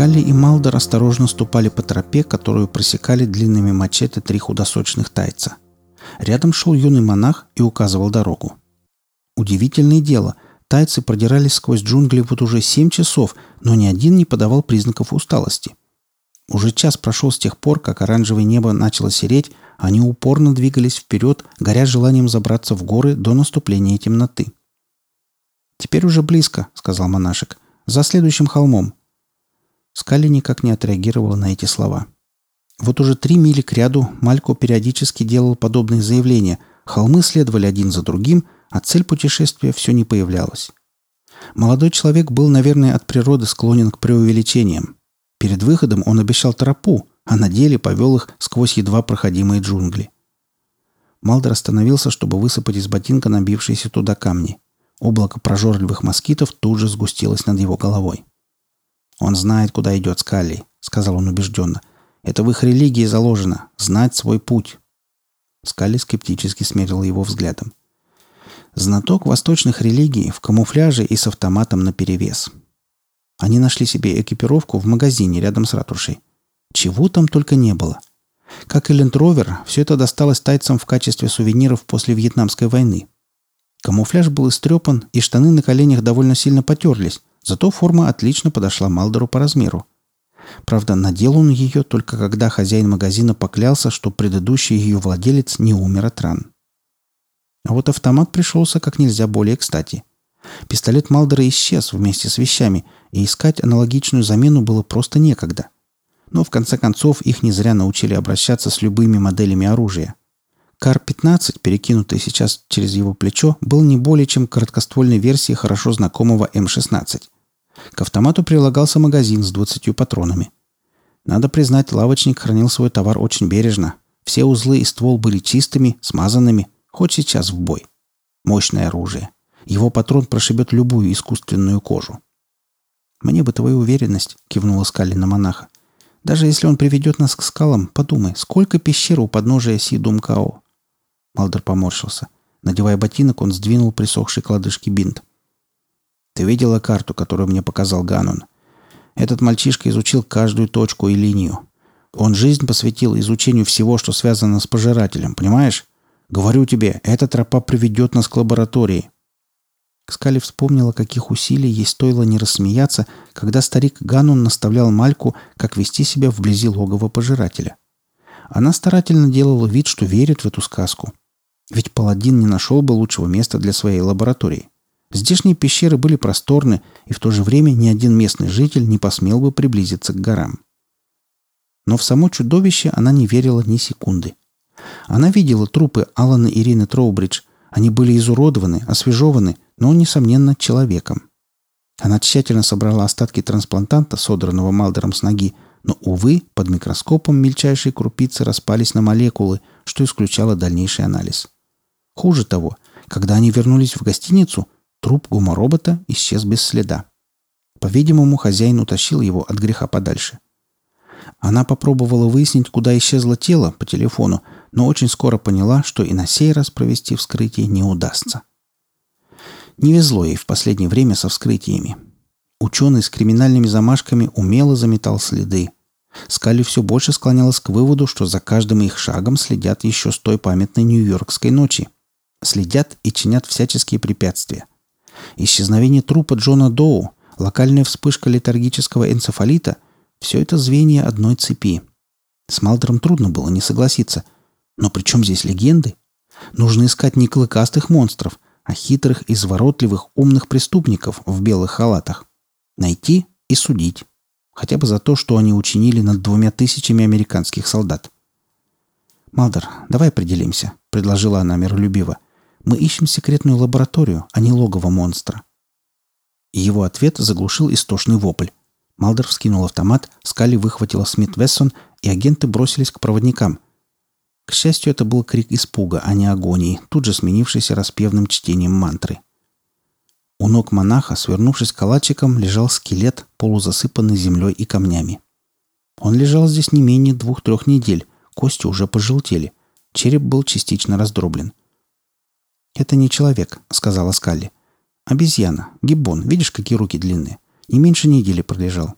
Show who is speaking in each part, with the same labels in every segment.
Speaker 1: Скалли и Малдер осторожно ступали по тропе, которую просекали длинными мачете три худосочных тайца. Рядом шел юный монах и указывал дорогу. Удивительное дело, тайцы продирались сквозь джунгли вот уже семь часов, но ни один не подавал признаков усталости. Уже час прошел с тех пор, как оранжевое небо начало сереть, они упорно двигались вперед, горя желанием забраться в горы до наступления темноты. «Теперь уже близко», — сказал монашек. «За следующим холмом». Скали никак не отреагировала на эти слова. Вот уже три мили к ряду Малько периодически делал подобные заявления. Холмы следовали один за другим, а цель путешествия все не появлялась. Молодой человек был, наверное, от природы склонен к преувеличениям. Перед выходом он обещал тропу, а на деле повел их сквозь едва проходимые джунгли. Малдер остановился, чтобы высыпать из ботинка набившиеся туда камни. Облако прожорливых москитов тут же сгустилось над его головой. «Он знает, куда идет Скалли», — сказал он убежденно. «Это в их религии заложено — знать свой путь». Скалли скептически смерил его взглядом. Знаток восточных религий в камуфляже и с автоматом наперевес. Они нашли себе экипировку в магазине рядом с ратушей. Чего там только не было. Как и Лендровер, все это досталось тайцам в качестве сувениров после Вьетнамской войны. Камуфляж был истрепан, и штаны на коленях довольно сильно потерлись, зато форма отлично подошла Малдору по размеру. Правда, надел он ее только когда хозяин магазина поклялся, что предыдущий ее владелец не умер от ран. А вот автомат пришелся как нельзя более кстати. Пистолет Малдера исчез вместе с вещами, и искать аналогичную замену было просто некогда. Но в конце концов их не зря научили обращаться с любыми моделями оружия. Кар-15, перекинутый сейчас через его плечо, был не более чем короткоствольной версией хорошо знакомого М-16. К автомату прилагался магазин с 20 патронами. Надо признать, лавочник хранил свой товар очень бережно. Все узлы и ствол были чистыми, смазанными, хоть сейчас в бой. Мощное оружие. Его патрон прошибет любую искусственную кожу. «Мне бы твою уверенность», — кивнула Скалли на монаха. «Даже если он приведет нас к скалам, подумай, сколько пещер у подножия Си-Думкао? Малдер поморщился. Надевая ботинок, он сдвинул присохший к лодыжке бинт. «Ты видела карту, которую мне показал Ганон? Этот мальчишка изучил каждую точку и линию. Он жизнь посвятил изучению всего, что связано с пожирателем, понимаешь? Говорю тебе, эта тропа приведет нас к лаборатории». Скали вспомнила, каких усилий ей стоило не рассмеяться, когда старик Ганон наставлял Мальку, как вести себя вблизи логова пожирателя. Она старательно делала вид, что верит в эту сказку. Ведь паладин не нашел бы лучшего места для своей лаборатории. Здешние пещеры были просторны, и в то же время ни один местный житель не посмел бы приблизиться к горам. Но в само чудовище она не верила ни секунды. Она видела трупы Алана и Ирины Троубридж. Они были изуродованы, освежеваны, но, несомненно, человеком. Она тщательно собрала остатки трансплантанта, содранного Малдером с ноги, но, увы, под микроскопом мельчайшие крупицы распались на молекулы, что исключало дальнейший анализ. Хуже того, когда они вернулись в гостиницу, труп гуморобота исчез без следа. По-видимому, хозяин утащил его от греха подальше. Она попробовала выяснить, куда исчезло тело по телефону, но очень скоро поняла, что и на сей раз провести вскрытие не удастся. Не везло ей в последнее время со вскрытиями. Ученый с криминальными замашками умело заметал следы. Скали все больше склонялась к выводу, что за каждым их шагом следят еще с той памятной нью-йоркской ночи – Следят и чинят всяческие препятствия. Исчезновение трупа Джона Доу, локальная вспышка летаргического энцефалита – все это звенья одной цепи. С Малдером трудно было не согласиться. Но при чем здесь легенды? Нужно искать не клыкастых монстров, а хитрых, изворотливых, умных преступников в белых халатах. Найти и судить. Хотя бы за то, что они учинили над двумя тысячами американских солдат. «Малдер, давай определимся», — предложила она миролюбиво. Мы ищем секретную лабораторию, а не логово монстра». Его ответ заглушил истошный вопль. Малдер вскинул автомат, Скали выхватила Смит Вессон, и агенты бросились к проводникам. К счастью, это был крик испуга, а не агонии, тут же сменившийся распевным чтением мантры. У ног монаха, свернувшись калачиком, лежал скелет, полузасыпанный землей и камнями. Он лежал здесь не менее двух-трех недель, кости уже пожелтели, череп был частично раздроблен. «Это не человек», — сказала Скалли. «Обезьяна. Гиббон. Видишь, какие руки длинные? Не меньше недели пролежал».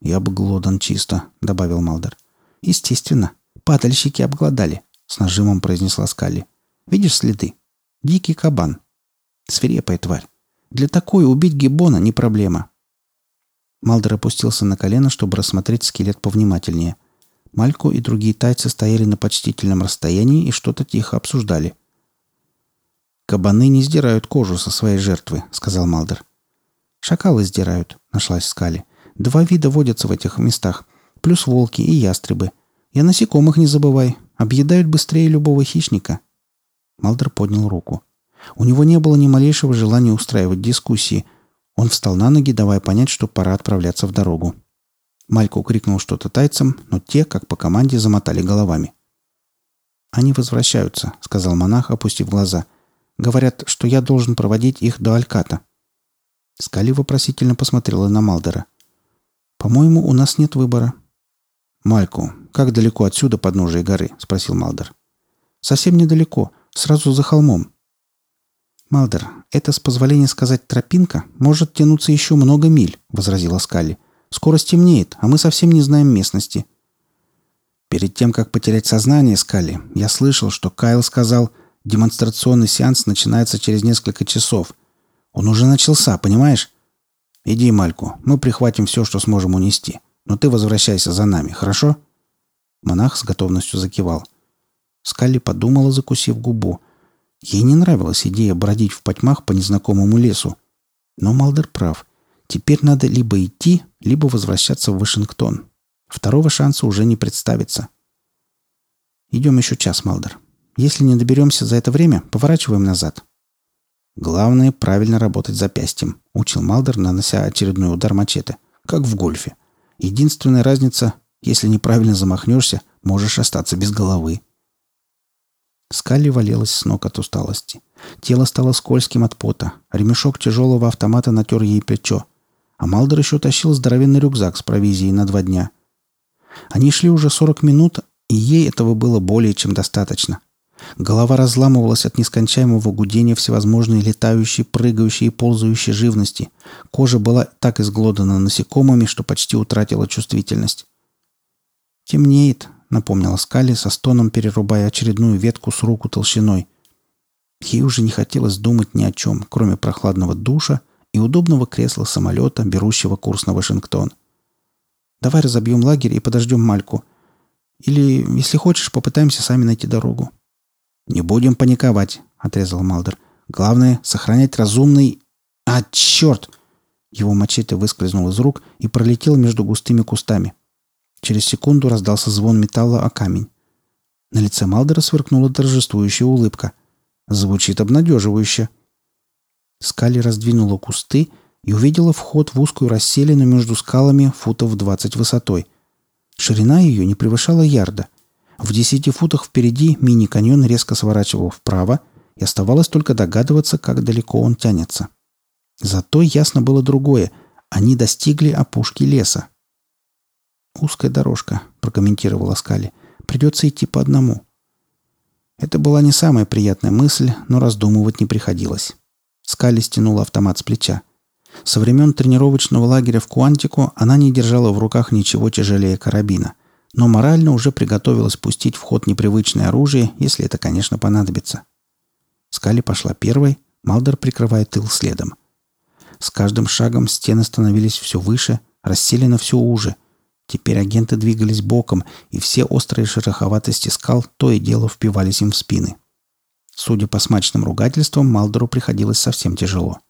Speaker 1: «Я бы глодан чисто», — добавил Малдер. «Естественно. Падальщики обглодали», — с нажимом произнесла Скалли. «Видишь следы? Дикий кабан. Свирепая тварь. Для такой убить гиббона не проблема». Малдер опустился на колено, чтобы рассмотреть скелет повнимательнее. Мальку и другие тайцы стояли на почтительном расстоянии и что-то тихо обсуждали. «Кабаны не сдирают кожу со своей жертвы», — сказал Малдер. «Шакалы сдирают», — нашлась Скали. «Два вида водятся в этих местах. Плюс волки и ястребы. Я насекомых не забывай. Объедают быстрее любого хищника». Малдер поднял руку. У него не было ни малейшего желания устраивать дискуссии. Он встал на ноги, давая понять, что пора отправляться в дорогу. Малько крикнул что-то тайцам, но те, как по команде, замотали головами. «Они возвращаются», — сказал монах, опустив глаза. «Говорят, что я должен проводить их до Альката». Скали вопросительно посмотрела на Малдера. «По-моему, у нас нет выбора». «Мальку, как далеко отсюда подножие горы?» — спросил Малдер. «Совсем недалеко, сразу за холмом». «Малдер, это, с позволения сказать, тропинка может тянуться еще много миль», — возразила Скали. Скоро стемнеет, а мы совсем не знаем местности». Перед тем, как потерять сознание, Скали, я слышал, что Кайл сказал, демонстрационный сеанс начинается через несколько часов. Он уже начался, понимаешь? Иди, Мальку, мы прихватим все, что сможем унести. Но ты возвращайся за нами, хорошо?» Монах с готовностью закивал. Скалли подумала, закусив губу. Ей не нравилась идея бродить в потьмах по незнакомому лесу. Но Малдер прав. Теперь надо либо идти, либо возвращаться в Вашингтон. Второго шанса уже не представится. Идем еще час, Малдер. Если не доберемся за это время, поворачиваем назад. Главное – правильно работать запястьем, учил Малдер, нанося очередной удар мачете. Как в гольфе. Единственная разница – если неправильно замахнешься, можешь остаться без головы. Скалли валилась с ног от усталости. Тело стало скользким от пота. Ремешок тяжелого автомата натер ей плечо а Малдер еще тащил здоровенный рюкзак с провизией на два дня. Они шли уже 40 минут, и ей этого было более чем достаточно. Голова разламывалась от нескончаемого гудения всевозможной летающей, прыгающей и ползающей живности. Кожа была так изглодана насекомыми, что почти утратила чувствительность. «Темнеет», — напомнила Скали, со стоном перерубая очередную ветку с руку толщиной. Ей уже не хотелось думать ни о чем, кроме прохладного душа и удобного кресла самолета, берущего курс на Вашингтон. «Давай разобьем лагерь и подождем Мальку. Или, если хочешь, попытаемся сами найти дорогу». «Не будем паниковать», — отрезал Малдер. «Главное — сохранять разумный...» «А, черт!» Его мачете выскользнул из рук и пролетел между густыми кустами. Через секунду раздался звон металла о камень. На лице Малдера сверкнула торжествующая улыбка. Звучит обнадеживающе. Скали раздвинула кусты и увидела вход в узкую расселину между скалами футов 20 высотой. Ширина ее не превышала ярда. В десяти футах впереди мини-каньон резко сворачивал вправо, и оставалось только догадываться, как далеко он тянется. Зато ясно было другое. Они достигли опушки леса. «Узкая дорожка», — прокомментировала Скали. «Придется идти по одному». Это была не самая приятная мысль, но раздумывать не приходилось. Скали стянула автомат с плеча. Со времен тренировочного лагеря в Куантику она не держала в руках ничего тяжелее карабина, но морально уже приготовилась пустить в ход непривычное оружие, если это, конечно, понадобится. Скали пошла первой, Малдер прикрывая тыл следом. С каждым шагом стены становились все выше, расселено все уже. Теперь агенты двигались боком, и все острые шероховатости скал то и дело впивались им в спины. Судя по смачным ругательствам, Малдору приходилось совсем тяжело.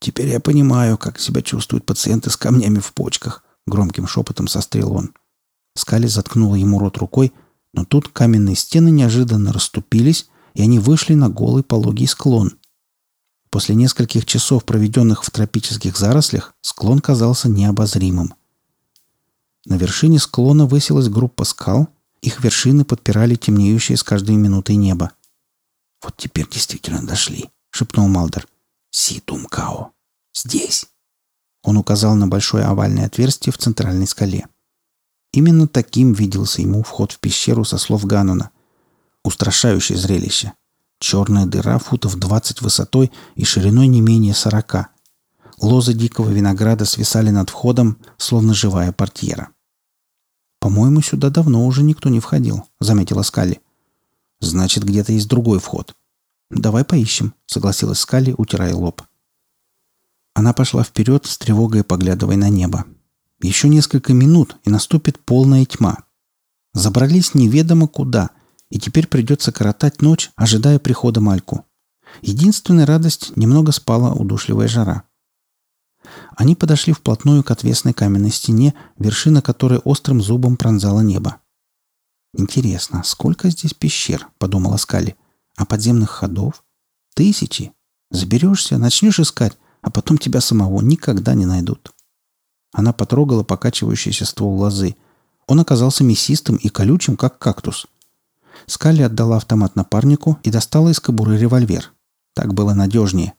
Speaker 1: «Теперь я понимаю, как себя чувствуют пациенты с камнями в почках», — громким шепотом сострил он. Скали заткнула ему рот рукой, но тут каменные стены неожиданно расступились, и они вышли на голый пологий склон. После нескольких часов, проведенных в тропических зарослях, склон казался необозримым. На вершине склона высилась группа скал, их вершины подпирали темнеющее с каждой минутой небо. «Вот теперь действительно дошли», — шепнул Малдер. «Си Тумкао. Здесь». Он указал на большое овальное отверстие в центральной скале. Именно таким виделся ему вход в пещеру со слов Гануна. Устрашающее зрелище. Черная дыра футов 20 высотой и шириной не менее 40. Лозы дикого винограда свисали над входом, словно живая портьера. «По-моему, сюда давно уже никто не входил», — заметила Скалли. «Значит, где-то есть другой вход». «Давай поищем», — согласилась Скалли, утирая лоб. Она пошла вперед, с тревогой поглядывая на небо. Еще несколько минут, и наступит полная тьма. Забрались неведомо куда, и теперь придется коротать ночь, ожидая прихода Мальку. Единственная радость — немного спала удушливая жара. Они подошли вплотную к отвесной каменной стене, вершина которой острым зубом пронзала небо. «Интересно, сколько здесь пещер?» — подумала Скали. «А подземных ходов? Тысячи. Заберешься, начнешь искать, а потом тебя самого никогда не найдут». Она потрогала покачивающийся ствол лозы. Он оказался мясистым и колючим, как кактус. Скали отдала автомат напарнику и достала из кобуры револьвер. Так было надежнее.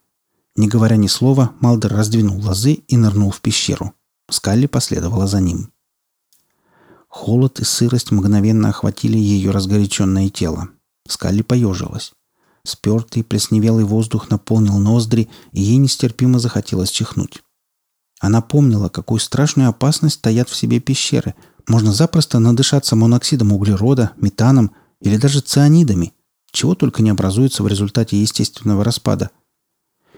Speaker 1: Не говоря ни слова, Малдер раздвинул лозы и нырнул в пещеру. Скалли последовала за ним. Холод и сырость мгновенно охватили ее разгоряченное тело. Скалли поежилась. Спертый, плесневелый воздух наполнил ноздри, и ей нестерпимо захотелось чихнуть. Она помнила, какую страшную опасность таят в себе пещеры. Можно запросто надышаться моноксидом углерода, метаном или даже цианидами, чего только не образуется в результате естественного распада.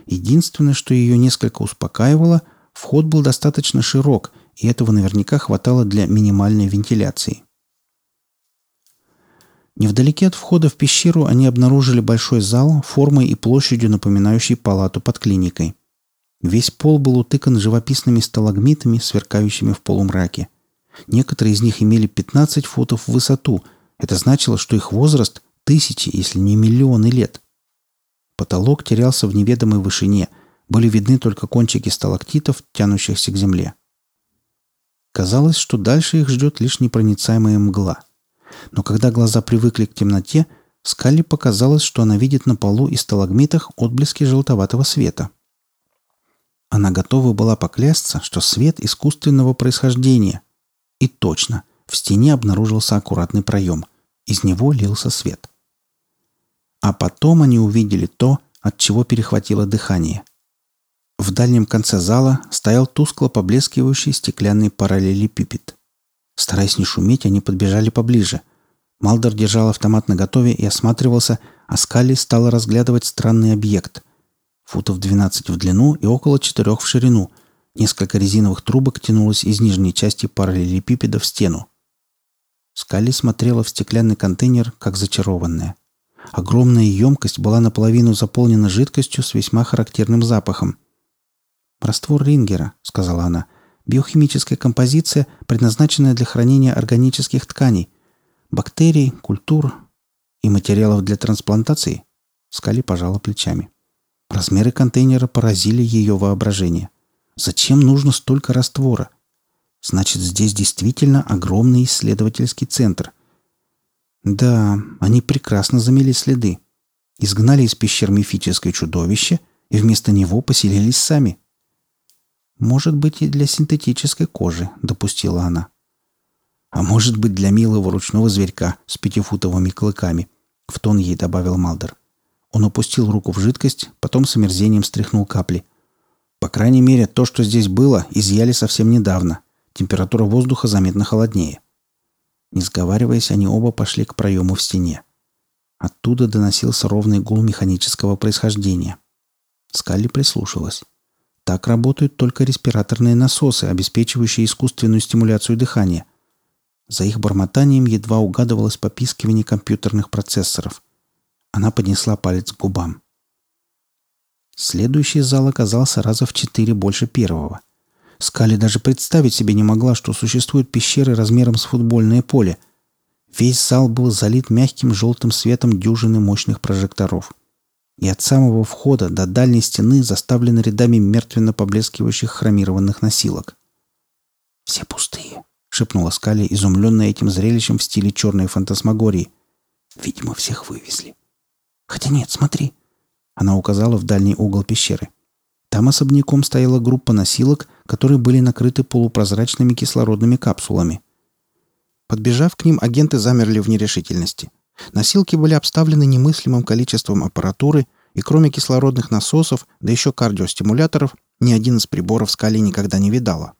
Speaker 1: Единственное, что ее несколько успокаивало, вход был достаточно широк, и этого наверняка хватало для минимальной вентиляции. Невдалеке от входа в пещеру они обнаружили большой зал формой и площадью, напоминающий палату под клиникой. Весь пол был утыкан живописными сталагмитами, сверкающими в полумраке. Некоторые из них имели 15 футов в высоту. Это значило, что их возраст – тысячи, если не миллионы лет. Потолок терялся в неведомой вышине. Были видны только кончики сталактитов, тянущихся к земле. Казалось, что дальше их ждет лишь непроницаемая мгла. Но когда глаза привыкли к темноте, Скалли показалось, что она видит на полу и сталагмитах отблески желтоватого света – она готова была поклясться, что свет искусственного происхождения. И точно, в стене обнаружился аккуратный проем. Из него лился свет. А потом они увидели то, от чего перехватило дыхание. В дальнем конце зала стоял тускло поблескивающий стеклянный параллелепипед. Стараясь не шуметь, они подбежали поближе. Малдер держал автомат наготове и осматривался, а Скалли стала разглядывать странный объект – футов 12 в длину и около 4 в ширину. Несколько резиновых трубок тянулось из нижней части параллелепипеда в стену. Скалли смотрела в стеклянный контейнер, как зачарованная. Огромная емкость была наполовину заполнена жидкостью с весьма характерным запахом. «Раствор Рингера», — сказала она, — «биохимическая композиция, предназначенная для хранения органических тканей, бактерий, культур и материалов для трансплантации». Скали пожала плечами. Размеры контейнера поразили ее воображение. Зачем нужно столько раствора? Значит, здесь действительно огромный исследовательский центр. Да, они прекрасно замели следы. Изгнали из пещер мифическое чудовище и вместо него поселились сами. «Может быть, и для синтетической кожи», — допустила она. «А может быть, для милого ручного зверька с пятифутовыми клыками», — в тон ей добавил Малдер. Он опустил руку в жидкость, потом с омерзением стряхнул капли. По крайней мере, то, что здесь было, изъяли совсем недавно. Температура воздуха заметно холоднее. Не сговариваясь, они оба пошли к проему в стене. Оттуда доносился ровный гул механического происхождения. Скалли прислушалась. Так работают только респираторные насосы, обеспечивающие искусственную стимуляцию дыхания. За их бормотанием едва угадывалось попискивание компьютерных процессоров – она поднесла палец к губам. Следующий зал оказался раза в четыре больше первого. Скали даже представить себе не могла, что существуют пещеры размером с футбольное поле. Весь зал был залит мягким желтым светом дюжины мощных прожекторов. И от самого входа до дальней стены заставлены рядами мертвенно поблескивающих хромированных носилок. «Все пустые», — шепнула Скали, изумленная этим зрелищем в стиле черной фантасмагории. «Видимо, всех вывезли». Хотя нет, смотри. Она указала в дальний угол пещеры. Там особняком стояла группа носилок, которые были накрыты полупрозрачными кислородными капсулами. Подбежав к ним, агенты замерли в нерешительности. Носилки были обставлены немыслимым количеством аппаратуры, и кроме кислородных насосов, да еще кардиостимуляторов, Ни один из приборов Скали никогда не видала.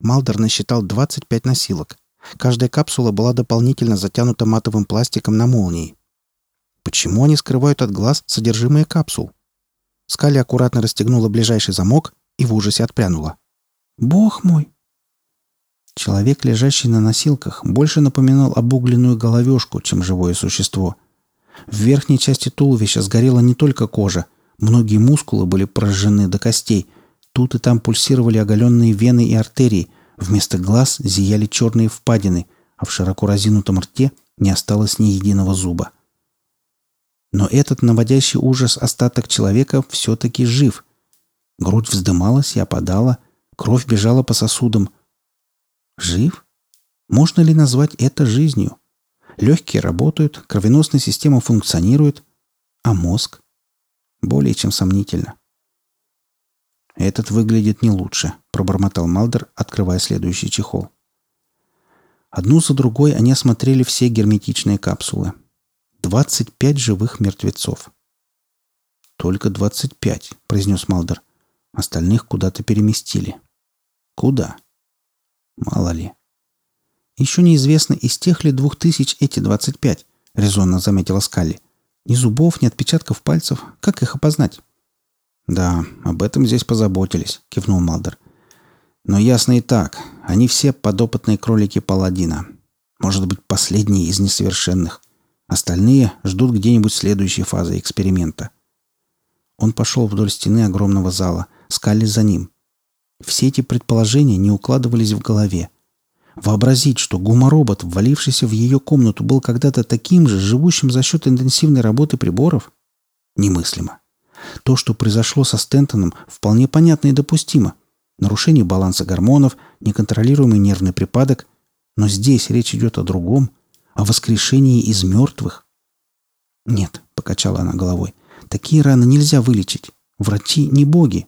Speaker 1: Малдер насчитал 25 носилок. Каждая капсула была дополнительно затянута матовым пластиком на молнии. Почему они скрывают от глаз содержимое капсул? Скали аккуратно расстегнула ближайший замок и в ужасе отпрянула. «Бог мой!» Человек, лежащий на носилках, больше напоминал обугленную головешку, чем живое существо. В верхней части туловища сгорела не только кожа, многие мускулы были прожжены до костей. Тут и там пульсировали оголенные вены и артерии, вместо глаз зияли черные впадины, а в широко разинутом рте не осталось ни единого зуба. Но этот наводящий ужас остаток человека все-таки жив. Грудь вздымалась и опадала, кровь бежала по сосудам. Жив? Можно ли назвать это жизнью? Легкие работают, кровеносная система функционирует, а мозг? Более чем сомнительно. «Этот выглядит не лучше», — пробормотал Малдер, открывая следующий чехол. Одну за другой они осмотрели все герметичные капсулы. 25 живых мертвецов. «Только 25», — произнес Малдер. «Остальных куда-то переместили». «Куда?» «Мало ли». «Еще неизвестно, из тех ли двух тысяч эти 25», — резонно заметила Скалли. «Ни зубов, ни отпечатков пальцев. Как их опознать?» «Да, об этом здесь позаботились», — кивнул Малдер. «Но ясно и так. Они все подопытные кролики Паладина. Может быть, последние из несовершенных. Остальные ждут где-нибудь следующей фазы эксперимента. Он пошел вдоль стены огромного зала, скали за ним. Все эти предположения не укладывались в голове. Вообразить, что гуморобот, ввалившийся в ее комнату, был когда-то таким же, живущим за счет интенсивной работы приборов? Немыслимо. То, что произошло со Стентоном, вполне понятно и допустимо. Нарушение баланса гормонов, неконтролируемый нервный припадок. Но здесь речь идет о другом – о воскрешении из мертвых? Нет, покачала она головой. Такие раны нельзя вылечить. Врачи не боги.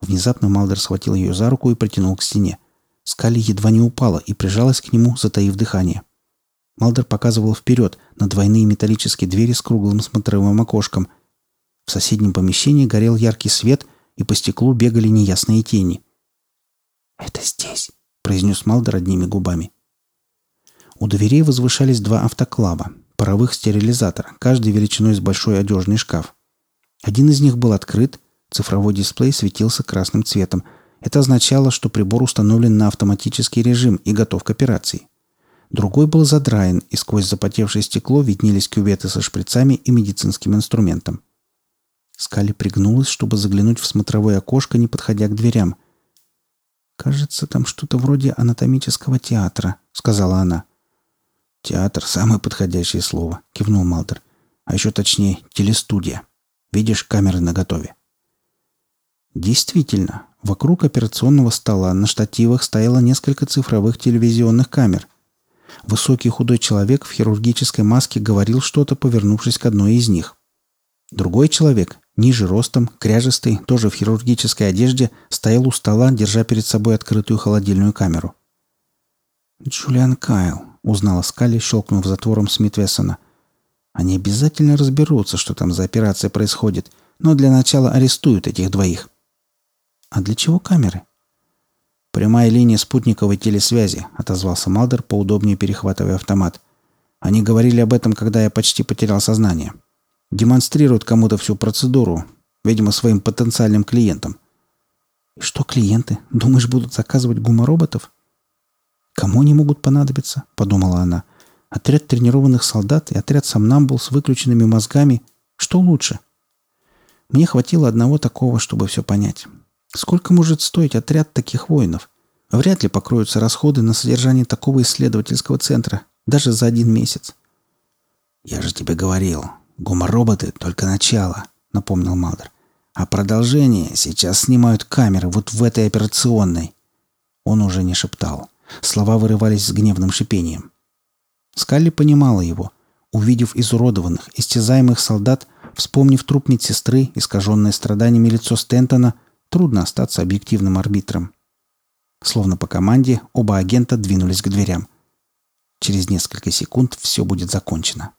Speaker 1: Внезапно Малдер схватил ее за руку и притянул к стене. Скали едва не упала и прижалась к нему, затаив дыхание. Малдер показывал вперед на двойные металлические двери с круглым смотровым окошком. В соседнем помещении горел яркий свет, и по стеклу бегали неясные тени. «Это здесь», — произнес Малдер одними губами. У дверей возвышались два автоклава, паровых стерилизатора, каждый величиной с большой одежный шкаф. Один из них был открыт, цифровой дисплей светился красным цветом. Это означало, что прибор установлен на автоматический режим и готов к операции. Другой был задраен, и сквозь запотевшее стекло виднелись кюветы со шприцами и медицинским инструментом. Скали пригнулась, чтобы заглянуть в смотровое окошко, не подходя к дверям. «Кажется, там что-то вроде анатомического театра», — сказала она. — «Театр — самое подходящее слово», — кивнул Малдер. «А еще точнее, телестудия. Видишь, камеры наготове». Действительно, вокруг операционного стола на штативах стояло несколько цифровых телевизионных камер. Высокий худой человек в хирургической маске говорил что-то, повернувшись к одной из них. Другой человек, ниже ростом, кряжестый, тоже в хирургической одежде, стоял у стола, держа перед собой открытую холодильную камеру. «Джулиан Кайл», узнала Скали, щелкнув затвором Смитвессона. Они обязательно разберутся, что там за операция происходит, но для начала арестуют этих двоих. А для чего камеры? Прямая линия спутниковой телесвязи, отозвался Малдер, поудобнее перехватывая автомат. Они говорили об этом, когда я почти потерял сознание. Демонстрируют кому-то всю процедуру, видимо, своим потенциальным клиентам. И что клиенты? Думаешь, будут заказывать гумороботов? «Кому они могут понадобиться?» – подумала она. «Отряд тренированных солдат и отряд сомнамбул с выключенными мозгами. Что лучше?» Мне хватило одного такого, чтобы все понять. Сколько может стоить отряд таких воинов? Вряд ли покроются расходы на содержание такого исследовательского центра, даже за один месяц. «Я же тебе говорил, гумороботы — только начало», — напомнил Малдер. «А продолжение сейчас снимают камеры вот в этой операционной». Он уже не шептал. Слова вырывались с гневным шипением. Скалли понимала его. Увидев изуродованных, истязаемых солдат, вспомнив труп медсестры, искаженное страданиями лицо Стентона, трудно остаться объективным арбитром. Словно по команде, оба агента двинулись к дверям. Через несколько секунд все будет закончено.